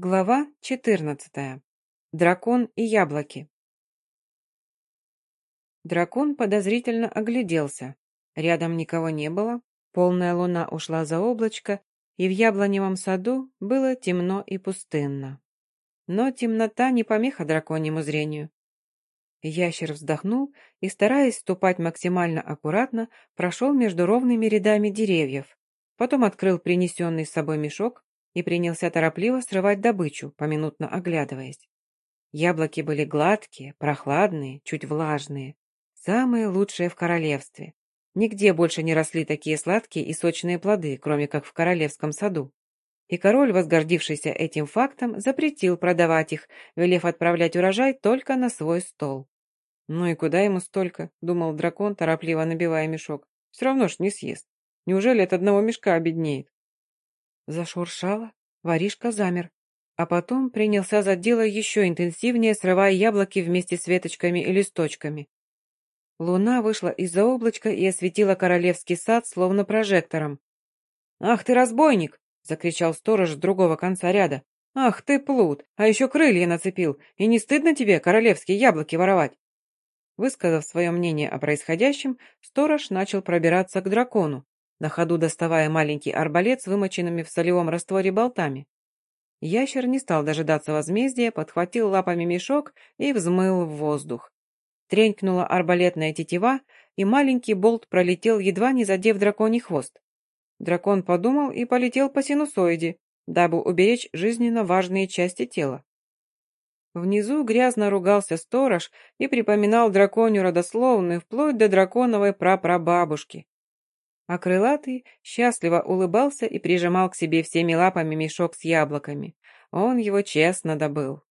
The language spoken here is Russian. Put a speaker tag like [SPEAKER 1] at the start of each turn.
[SPEAKER 1] Глава 14. Дракон и яблоки. Дракон подозрительно огляделся. Рядом никого не было, полная луна ушла за облачко, и в яблоневом саду было темно и пустынно. Но темнота не помеха драконьему зрению. Ящер вздохнул и, стараясь ступать максимально аккуратно, прошел между ровными рядами деревьев, потом открыл принесенный с собой мешок, и принялся торопливо срывать добычу, поминутно оглядываясь. Яблоки были гладкие, прохладные, чуть влажные. Самые лучшие в королевстве. Нигде больше не росли такие сладкие и сочные плоды, кроме как в королевском саду. И король, возгордившийся этим фактом, запретил продавать их, велев отправлять урожай только на свой стол. «Ну и куда ему столько?» — думал дракон, торопливо набивая мешок. «Все равно ж не съест. Неужели от одного мешка обеднеет?» Зашуршало, воришка замер, а потом принялся за дело еще интенсивнее, срывая яблоки вместе с веточками и листочками. Луна вышла из-за облачка и осветила королевский сад словно прожектором. «Ах ты, разбойник!» — закричал сторож с другого конца ряда. «Ах ты, плут! А еще крылья нацепил! И не стыдно тебе королевские яблоки воровать?» Высказав свое мнение о происходящем, сторож начал пробираться к дракону на ходу доставая маленький арбалет с вымоченными в солевом растворе болтами. Ящер не стал дожидаться возмездия, подхватил лапами мешок и взмыл в воздух. Тренькнула арбалетная тетива, и маленький болт пролетел, едва не задев драконий хвост. Дракон подумал и полетел по синусоиде, дабы уберечь жизненно важные части тела. Внизу грязно ругался сторож и припоминал драконью родословную вплоть до драконовой прапрабабушки. А крылатый счастливо улыбался и прижимал к себе всеми лапами мешок с яблоками. Он его честно добыл.